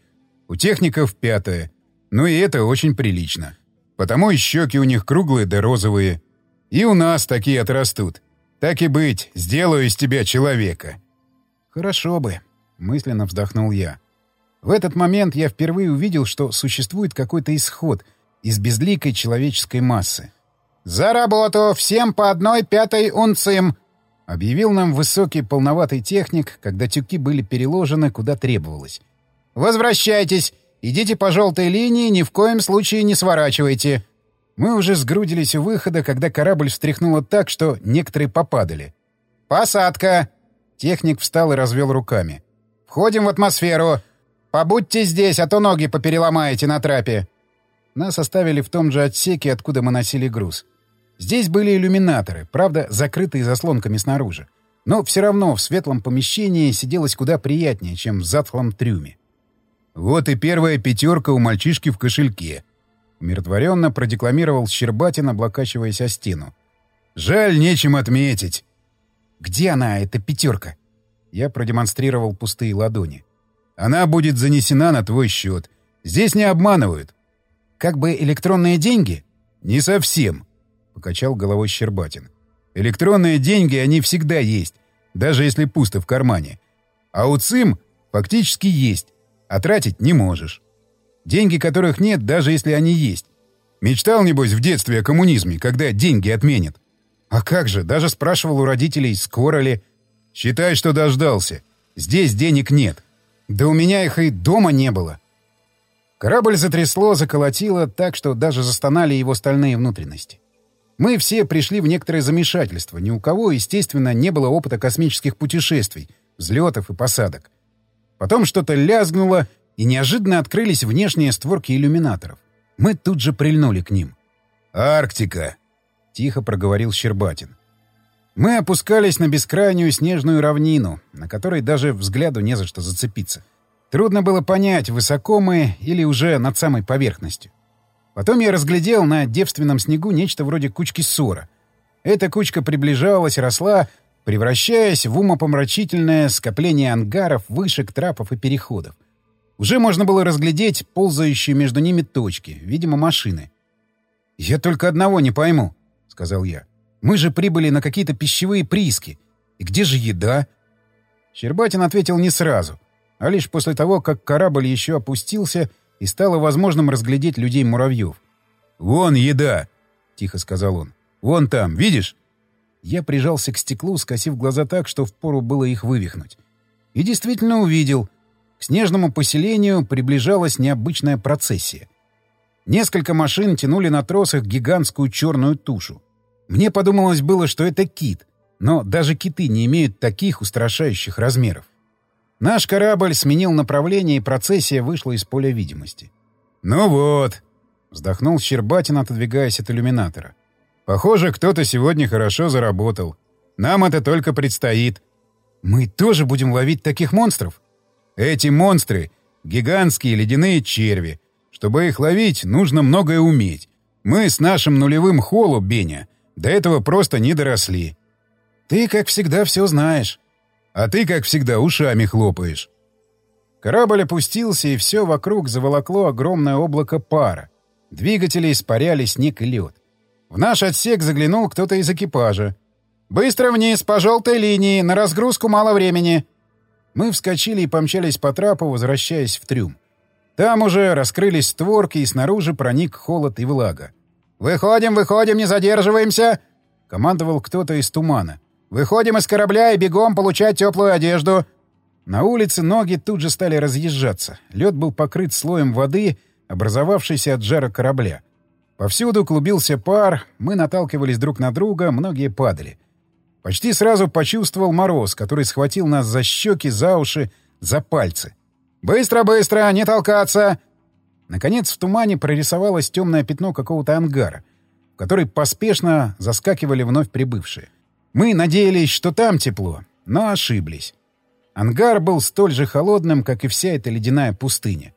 [SPEAKER 2] У техников пятое. Ну и это очень прилично. Потому и щеки у них круглые да розовые. И у нас такие отрастут. Так и быть, сделаю из тебя человека».
[SPEAKER 1] «Хорошо бы», — мысленно вздохнул я. В этот момент я впервые увидел, что существует какой-то исход из безликой человеческой массы. «За работу! Всем по одной пятой унцим!» — объявил нам высокий полноватый техник, когда тюки были переложены, куда требовалось. «Возвращайтесь! Идите по желтой линии, ни в коем случае не сворачивайте!» Мы уже сгрудились у выхода, когда корабль встряхнуло так, что некоторые попадали. «Посадка!» Техник встал и развел руками. «Входим в атмосферу! Побудьте здесь, а то ноги попереломаете на трапе!» Нас оставили в том же отсеке, откуда мы носили груз. Здесь были иллюминаторы, правда, закрытые заслонками снаружи. Но все равно в светлом помещении сиделось куда приятнее, чем в затхлом трюме.
[SPEAKER 2] «Вот и первая пятерка у мальчишки в кошельке», — умиротворенно продекламировал Щербатин, облокачиваясь о стену. «Жаль, нечем отметить».
[SPEAKER 1] «Где она, эта пятерка?» Я продемонстрировал пустые ладони.
[SPEAKER 2] «Она будет занесена на твой счет. Здесь не обманывают».
[SPEAKER 1] «Как бы электронные деньги?»
[SPEAKER 2] «Не совсем», — покачал головой Щербатин. «Электронные деньги, они всегда есть, даже если пусто в кармане. А у ЦИМ фактически есть, а тратить не можешь. Деньги, которых нет, даже если они есть. Мечтал, небось, в детстве о коммунизме, когда деньги отменят.
[SPEAKER 1] А как же, даже спрашивал у родителей, скоро ли.
[SPEAKER 2] Считай, что дождался. Здесь денег нет.
[SPEAKER 1] Да у меня их и дома не было. Корабль затрясло, заколотило так, что даже застонали его стальные внутренности. Мы все пришли в некоторое замешательство. Ни у кого, естественно, не было опыта космических путешествий, взлетов и посадок. Потом что-то лязгнуло, и неожиданно открылись внешние створки иллюминаторов. Мы тут же прильнули к ним.
[SPEAKER 2] «Арктика!»
[SPEAKER 1] — тихо проговорил Щербатин. Мы опускались на бескрайнюю снежную равнину, на которой даже взгляду не за что зацепиться. Трудно было понять, высоко мы или уже над самой поверхностью. Потом я разглядел на девственном снегу нечто вроде кучки ссора. Эта кучка приближалась, росла, превращаясь в умопомрачительное скопление ангаров, вышек, трапов и переходов. Уже можно было разглядеть ползающие между ними точки, видимо, машины. «Я только одного не пойму», — сказал я. «Мы же прибыли на какие-то пищевые прииски. И где же еда?» Щербатин ответил не сразу, а лишь после того, как корабль еще опустился — и стало возможным разглядеть людей-муравьев.
[SPEAKER 2] «Вон еда!» — тихо сказал он. «Вон там, видишь?»
[SPEAKER 1] Я прижался к стеклу, скосив глаза так, что впору было их вывихнуть. И действительно увидел. К снежному поселению приближалась необычная процессия. Несколько машин тянули на тросах гигантскую черную тушу. Мне подумалось было, что это кит, но даже киты не имеют таких устрашающих размеров. Наш корабль сменил направление, и процессия вышла из поля видимости.
[SPEAKER 2] «Ну вот», —
[SPEAKER 1] вздохнул Щербатин, отодвигаясь от иллюминатора.
[SPEAKER 2] «Похоже, кто-то сегодня хорошо заработал. Нам это только предстоит».
[SPEAKER 1] «Мы тоже будем ловить таких монстров?»
[SPEAKER 2] «Эти монстры — гигантские ледяные черви. Чтобы их ловить, нужно многое уметь. Мы с нашим нулевым холу, Беня, до этого просто не доросли».
[SPEAKER 1] «Ты, как всегда, все знаешь».
[SPEAKER 2] А ты, как всегда, ушами хлопаешь.
[SPEAKER 1] Корабль опустился, и все вокруг заволокло огромное облако пара. Двигатели испаряли снег и лед. В наш отсек заглянул кто-то из экипажа. «Быстро вниз, по желтой линии, на разгрузку мало времени». Мы вскочили и помчались по трапу, возвращаясь в трюм. Там уже раскрылись створки, и снаружи проник холод и влага. «Выходим, выходим, не задерживаемся!» — командовал кто-то из тумана. Выходим из корабля и бегом получать теплую одежду. На улице ноги тут же стали разъезжаться. Лед был покрыт слоем воды, образовавшейся от жара корабля. Повсюду клубился пар, мы наталкивались друг на друга, многие падали. Почти сразу почувствовал мороз, который схватил нас за щеки, за уши, за пальцы. «Быстро, быстро! Не толкаться!» Наконец в тумане прорисовалось темное пятно какого-то ангара, в который поспешно заскакивали вновь прибывшие. Мы надеялись, что там тепло, но ошиблись. Ангар был столь же холодным, как и вся эта ледяная пустыня.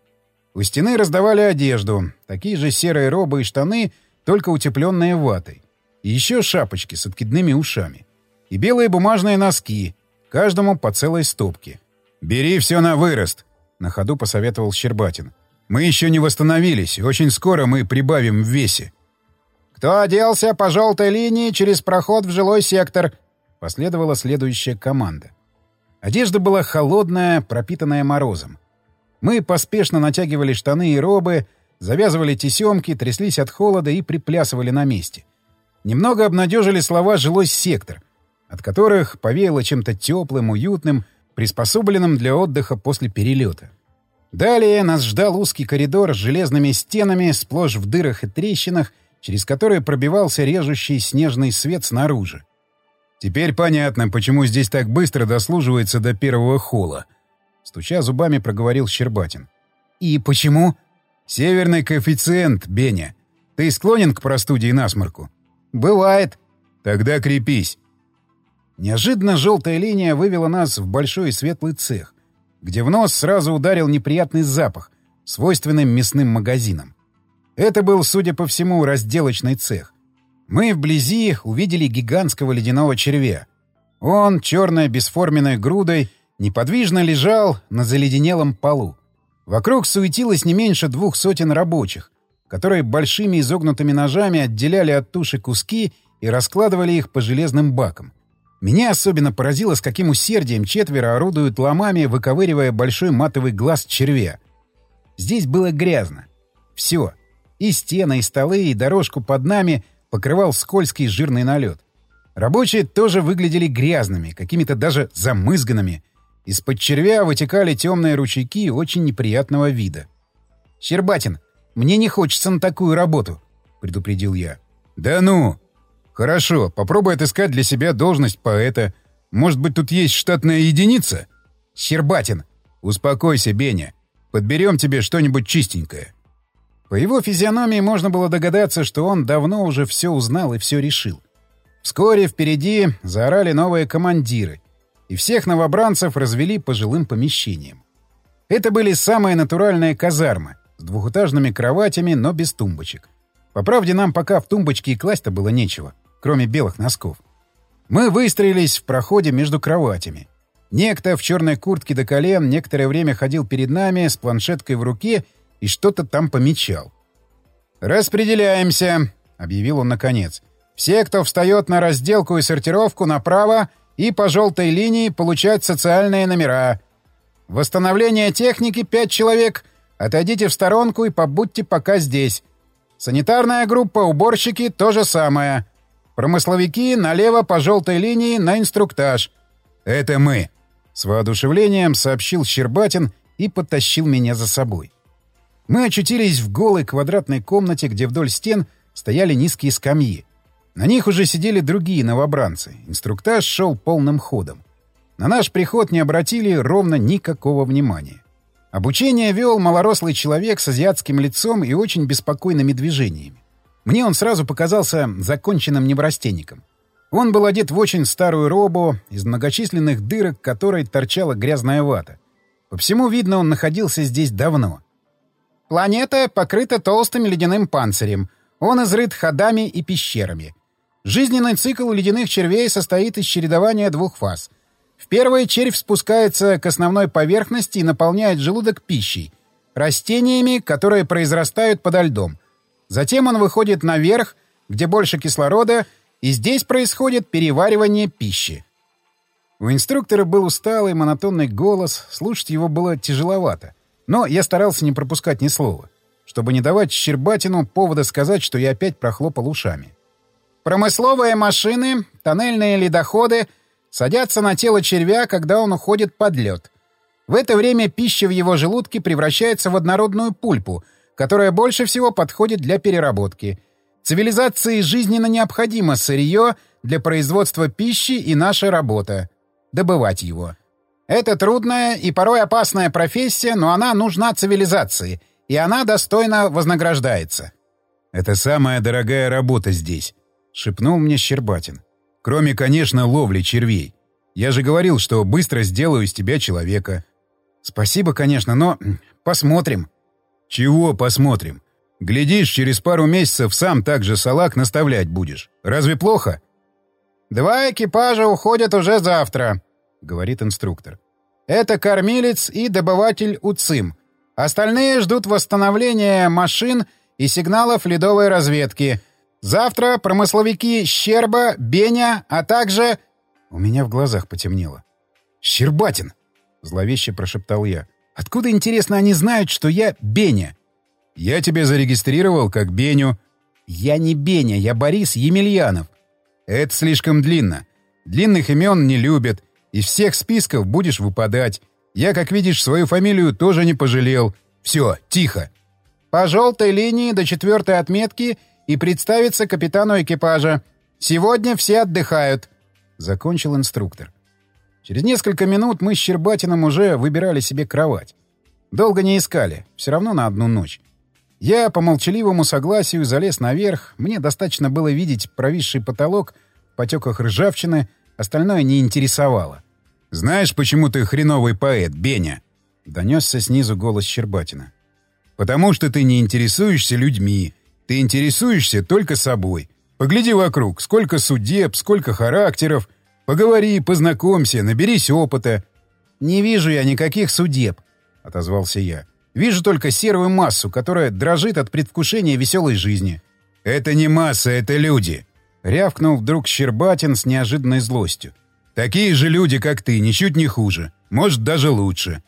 [SPEAKER 1] У стены раздавали одежду, такие же серые робы и штаны, только утепленные ватой. И еще шапочки с откидными ушами. И белые бумажные носки, каждому по целой стопке. «Бери все на вырост», — на ходу посоветовал Щербатин. «Мы еще не восстановились, очень скоро мы прибавим в весе».
[SPEAKER 3] «Кто оделся по желтой линии через проход в жилой сектор?» — последовала следующая команда.
[SPEAKER 1] Одежда была холодная, пропитанная морозом. Мы поспешно натягивали штаны и робы, завязывали тесемки, тряслись от холода и приплясывали на месте. Немного обнадежили слова «жилой сектор», от которых повеяло чем-то теплым, уютным, приспособленным для отдыха после перелета. Далее нас ждал узкий коридор с железными стенами, сплошь в дырах и трещинах, через которые пробивался режущий снежный свет снаружи.
[SPEAKER 2] «Теперь понятно, почему здесь так быстро дослуживается до первого холла», Стуча зубами, проговорил Щербатин.
[SPEAKER 1] «И почему?»
[SPEAKER 2] «Северный коэффициент, Беня. Ты склонен к простуде и насморку?»
[SPEAKER 1] «Бывает».
[SPEAKER 2] «Тогда крепись».
[SPEAKER 1] Неожиданно желтая линия вывела нас в большой светлый цех, где в нос сразу ударил неприятный запах, свойственный мясным магазинам. Это был, судя по всему, разделочный цех. Мы вблизи увидели гигантского ледяного червя. Он, черной бесформенной грудой, неподвижно лежал на заледенелом полу. Вокруг суетилось не меньше двух сотен рабочих, которые большими изогнутыми ножами отделяли от туши куски и раскладывали их по железным бакам. Меня особенно поразило, с каким усердием четверо орудуют ломами, выковыривая большой матовый глаз червя. Здесь было грязно. Все. И стены, и столы, и дорожку под нами покрывал скользкий жирный налет. Рабочие тоже выглядели грязными, какими-то даже замызганными — из-под червя вытекали темные ручейки очень неприятного вида. «Щербатин, мне не хочется на такую работу», — предупредил я.
[SPEAKER 2] «Да ну! Хорошо, попробуй отыскать для себя должность поэта. Может быть, тут есть штатная единица?»
[SPEAKER 1] «Щербатин!»
[SPEAKER 2] «Успокойся, Беня. Подберем тебе что-нибудь чистенькое».
[SPEAKER 1] По его физиономии можно было догадаться, что он давно уже все узнал и все решил. Вскоре впереди заорали новые командиры, и всех новобранцев развели по жилым помещениям. Это были самые натуральные казармы, с двухэтажными кроватями, но без тумбочек. По правде, нам пока в тумбочке и класть-то было нечего, кроме белых носков. Мы выстроились в проходе между кроватями. Некто в черной куртке до колен некоторое время ходил перед нами с планшеткой в руке и что-то там помечал. «Распределяемся», — объявил он наконец. «Все, кто встает на разделку и сортировку, направо, и по желтой линии получать социальные номера. Восстановление техники — пять человек. Отойдите в сторонку и побудьте пока здесь. Санитарная группа, уборщики — то же самое. Промысловики налево по желтой линии на инструктаж.
[SPEAKER 2] «Это мы», —
[SPEAKER 1] с воодушевлением сообщил Щербатин и подтащил меня за собой. Мы очутились в голой квадратной комнате, где вдоль стен стояли низкие скамьи. На них уже сидели другие новобранцы. Инструктаж шел полным ходом. На наш приход не обратили ровно никакого внимания. Обучение вел малорослый человек с азиатским лицом и очень беспокойными движениями. Мне он сразу показался законченным неврастенником. Он был одет в очень старую робу, из многочисленных дырок которой торчала грязная вата. По всему видно, он находился здесь давно. Планета покрыта толстым ледяным панцирем. Он изрыт ходами и пещерами. Жизненный цикл ледяных червей состоит из чередования двух фаз. В первой червь спускается к основной поверхности и наполняет желудок пищей, растениями, которые произрастают подо льдом. Затем он выходит наверх, где больше кислорода, и здесь происходит переваривание пищи. У инструктора был усталый, монотонный голос, слушать его было тяжеловато. Но я старался не пропускать ни слова, чтобы не давать Щербатину повода сказать, что я опять прохлопал ушами. Промысловые машины, тоннельные ледоходы садятся на тело червя, когда он уходит под лед.
[SPEAKER 3] В это время пища в его желудке превращается в однородную пульпу, которая больше всего подходит для переработки. Цивилизации жизненно необходимо сырье для производства пищи и наша работа — добывать его. Это трудная и порой опасная профессия, но она нужна цивилизации, и она достойно вознаграждается.
[SPEAKER 2] «Это самая дорогая работа здесь», — шепнул мне Щербатин. «Кроме, конечно, ловли червей. Я же говорил, что быстро сделаю из тебя человека».
[SPEAKER 3] «Спасибо, конечно, но посмотрим».
[SPEAKER 2] «Чего посмотрим? Глядишь, через пару месяцев сам так же салак наставлять будешь. Разве плохо?»
[SPEAKER 3] «Два экипажа уходят уже завтра», — говорит инструктор. «Это кормилец и добыватель УЦИМ. Остальные ждут восстановления машин и сигналов ледовой разведки. Завтра промысловики Щерба, Беня, а также...» У меня в глазах потемнело. «Щербатин!» — зловеще прошептал я. «Откуда, интересно, они знают, что я Беня?»
[SPEAKER 2] «Я тебя зарегистрировал как Беню».
[SPEAKER 3] «Я не Беня, я Борис Емельянов».
[SPEAKER 2] «Это слишком длинно. Длинных имен не любят. Из всех списков будешь выпадать. Я, как видишь, свою фамилию тоже не пожалел. Все, тихо.
[SPEAKER 3] По желтой линии до четвертой отметки и представиться капитану экипажа. Сегодня все отдыхают», — закончил инструктор. Через несколько минут мы с Щербатиным уже выбирали себе кровать. Долго не искали, все равно на одну ночь. Я по молчаливому согласию залез наверх, мне достаточно было видеть провисший потолок в потеках ржавчины, остальное не интересовало.
[SPEAKER 2] «Знаешь, почему ты хреновый поэт, Беня?»
[SPEAKER 3] — донесся снизу голос Щербатина.
[SPEAKER 2] Потому что ты не интересуешься людьми. Ты интересуешься только собой. Погляди вокруг, сколько судеб, сколько характеров. Поговори, познакомься, наберись опыта.
[SPEAKER 3] «Не вижу я никаких судеб», — отозвался я. «Вижу только серую массу, которая дрожит от предвкушения веселой жизни».
[SPEAKER 2] «Это не масса, это люди», — рявкнул вдруг Щербатин с неожиданной злостью. «Такие же люди, как ты, ничуть не хуже. Может, даже лучше».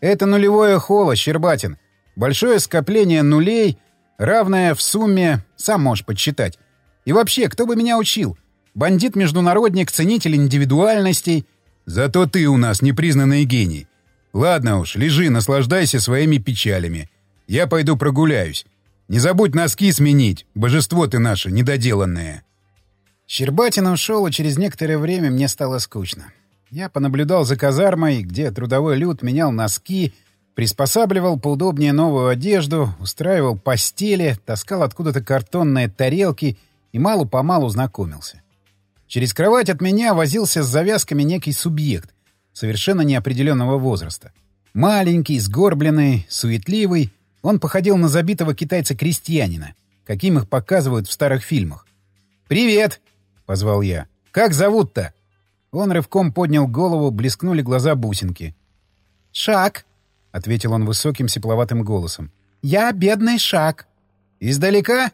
[SPEAKER 3] «Это нулевое холо, Щербатин. Большое скопление нулей, равное в сумме, сам можешь подсчитать. И вообще, кто бы меня учил? Бандит-международник, ценитель индивидуальностей.
[SPEAKER 2] Зато ты у нас непризнанный гений. Ладно уж, лежи, наслаждайся своими печалями. Я пойду прогуляюсь. Не забудь носки сменить, божество ты наше, недоделанное.
[SPEAKER 3] Щербатин ушел, и через некоторое время мне стало скучно. Я понаблюдал за казармой, где трудовой люд менял носки, Приспосабливал поудобнее новую одежду, устраивал постели, таскал откуда-то картонные тарелки и мало-помалу знакомился. Через кровать от меня возился с завязками некий субъект, совершенно неопределенного возраста. Маленький, сгорбленный, суетливый, он походил на забитого китайца-крестьянина, каким их показывают в старых фильмах. «Привет!» — позвал я. «Как зовут-то?» Он рывком поднял голову, блескнули глаза бусинки. «Шаг!» — ответил он высоким сепловатым голосом. «Я бедный шаг». «Издалека?»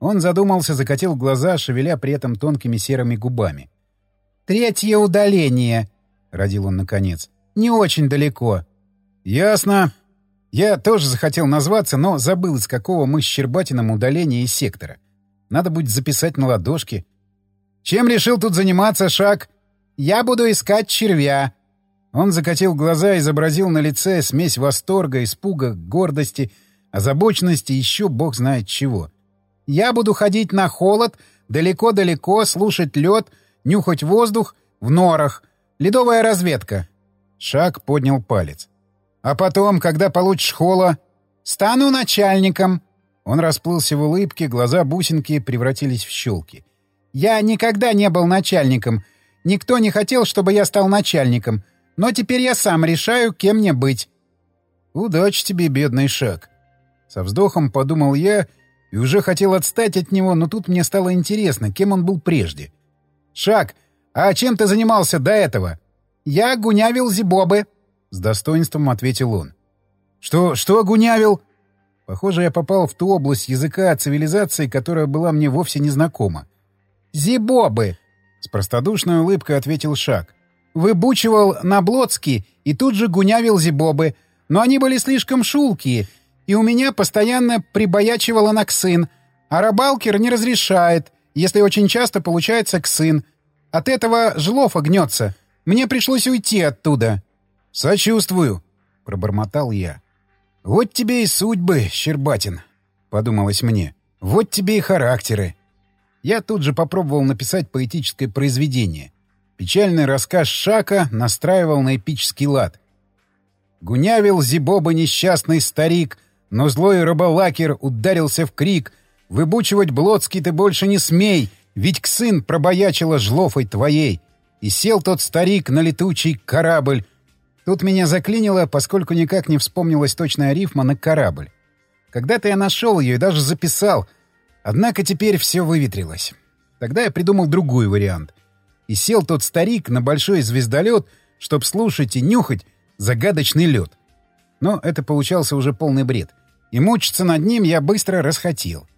[SPEAKER 3] Он задумался, закатил глаза, шевеля при этом тонкими серыми губами. «Третье удаление», — родил он наконец. «Не очень далеко». «Ясно». Я тоже захотел назваться, но забыл, из какого мы с Щербатином удаления из сектора. Надо будет записать на ладошке. «Чем решил тут заниматься, Шаг?» «Я буду искать червя», он закатил глаза и изобразил на лице смесь восторга, испуга, гордости, озабоченности, еще бог знает чего. «Я буду ходить на холод, далеко-далеко, слушать лед, нюхать воздух, в норах. Ледовая разведка». Шаг поднял палец. «А потом, когда получишь холо...» «Стану начальником». Он расплылся в улыбке, глаза бусинки превратились в щелки. «Я никогда не был начальником. Никто не хотел, чтобы я стал начальником. Но теперь я сам решаю, кем мне быть. Удачи тебе, бедный шаг. Со вздохом подумал я и уже хотел отстать от него, но тут мне стало интересно, кем он был прежде. Шаг, а чем ты занимался до этого? Я гунявил зибобы, с достоинством ответил он. Что, что гунявил? Похоже, я попал в ту область языка цивилизации, которая была мне вовсе не знакома. «Зибобы!» — с простодушной улыбкой ответил Шаг. Выбучивал на Блоцки и тут же гунявил зибобы, но они были слишком шулкие, и у меня постоянно прибаячивала на ксын, а рыбалкер не разрешает, если очень часто получается ксын. От этого жлофа гнется. Мне пришлось уйти оттуда.
[SPEAKER 1] «Сочувствую», — пробормотал я. «Вот тебе и судьбы, Щербатин», — подумалось мне. «Вот тебе и характеры». Я тут же попробовал написать поэтическое произведение. Печальный рассказ Шака настраивал на эпический лад. Гунявил зибоба несчастный старик, но злой рыболакер ударился в крик. «Выбучивать Блодский ты больше не смей, ведь к сын пробоячила жлофой твоей!» И сел тот старик на летучий корабль. Тут меня заклинило, поскольку никак не вспомнилась точная рифма на корабль. Когда-то я нашел ее и даже записал. Однако теперь все выветрилось. Тогда я придумал другой вариант. И сел тот старик на большой звездолет, чтоб слушать и нюхать загадочный лед. Но это получался уже полный бред. И мучиться над ним я быстро расхотел.